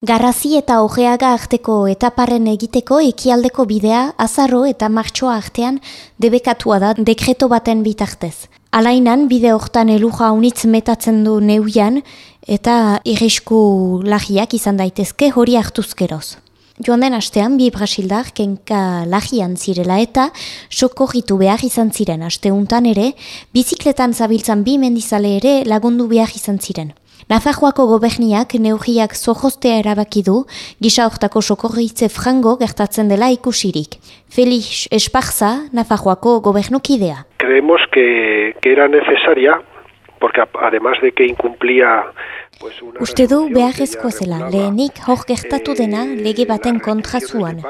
Garrazi eta ojeaga arteko etaparren egiteko ekialdeko bidea azarro eta martxoa artean debekatua da dekreto baten bitartez. Alainan bide hortan eluja unitz metatzen du neuian eta irrisku lagiak izan daitezke hori hartuzkeroz. Joan den astean, bi Brasildar kenka lagian zirela eta sokorritu behar izan ziren asteuntan ere, bizikletan zabiltzan bi mendizale ere lagundu behar izan ziren. Nafarroako goberniak neugiak zohostea erabaki du, gisa hortako sokorritze frango gertatzen dela ikusirik. Felix Esparza, Nafarroako gobernukidea. Creemos que, que era necesaria, porque además de que incumplía Uste du beharrezko zela, lehenik hor gertatu dena lege baten kontrazuan.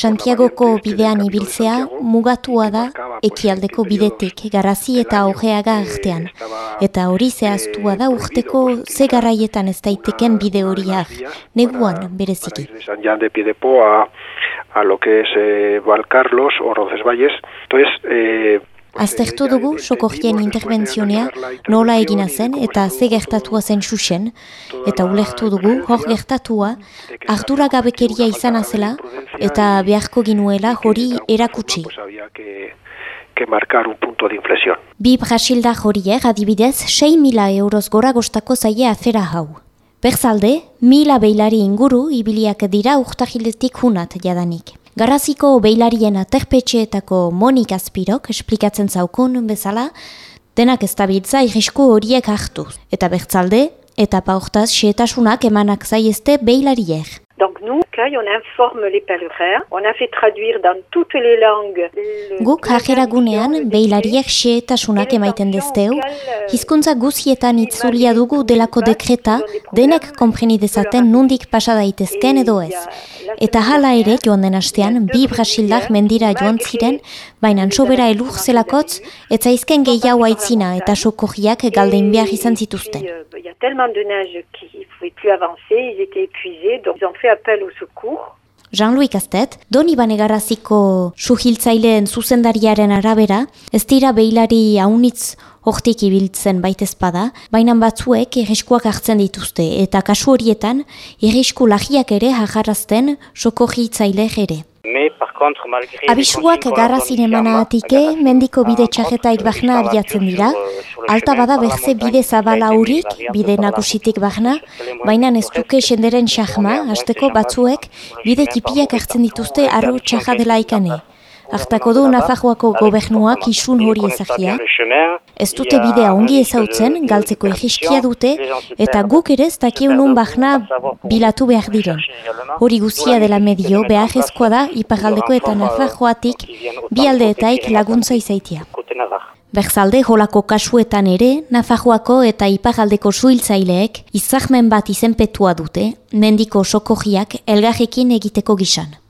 Santiagoko bidean ibiltzea mugatua da ekialdeko bidetik, garazi eta horreaga artean. Eta hori zehaztua da urteko ze garraietan ez daiteken bide horiak, neguan bereziki. a lo que es eh, Valcarlos o Roncesvalles. Entonces, eh, Aztertu dugu sokorrien intervenzionea nola egina zen eta ze gertatua zen xuxen, eta ulertu dugu hor gertatua ardura gabekeria izan azela eta beharko ginuela hori erakutsi. Que marcar un punto de inflexión. Bi Brasilda horiek adibidez 6 mila euroz gora gostako zaie afera hau. Berzalde, mila beilari inguru ibiliak dira urtahiletik hunat jadanik. Garraziko beilarien aterpetxeetako Monik Azpirok esplikatzen zaukun bezala, denak ez tabitza irrisku horiek hartu. Eta bertzalde, eta paurtaz xetasunak emanak zaiezte beilariek. Donc nous, on informe les pèlerins, on a fait traduire dans toutes les langues. Guk hajeragunean beilariek xeetasunak emaiten dezteu, hizkuntza guzietan itzulia dugu delako dekreta, denek kompreni dezaten nundik pasa daitezken edo ez. Eta hala ere joan den astean, bi Brasildak mendira joan ziren, baina sobera elur zelakotz, etzaizken gehiago aitzina eta sokorriak galdein behar izan zituzten. A tellement de neige qu'il ne plus avancer, ils étaient épuisés, donc ils ont fait appel au secours. Jean-Louis Castet, Doni Banegarraziko suhiltzaileen zuzendariaren arabera, ez dira behilari haunitz hortik ibiltzen baitezpada, baina batzuek irriskuak hartzen dituzte, eta kasu horietan, irrisku lagiak ere jajarrazten sokorritzaile ere. Abisuak garrazin emanatike, mendiko bide txajetaik bahna abiatzen dira, alta bada berze bide zabala hurik, bide nagusitik bahna, baina ez duke senderen txahma, hasteko batzuek, bide kipiak hartzen dituzte arro txaja dela ikane. Artako du Nafajoako gobernuak isun hori ezagia. Ez dute bidea ongi ezautzen, galtzeko egiskia dute, eta guk ere ez dakiunun bahna bilatu behar diren. Hori guzia dela medio, behar ezkoa da, iparaldeko eta Nafajoatik bi aldeetaik laguntza izaitia. Berzalde holako kasuetan ere, Nafajoako eta iparaldeko suhiltzaileek izahmen bat izenpetua dute, mendiko sokojiak elgarrekin egiteko gisan.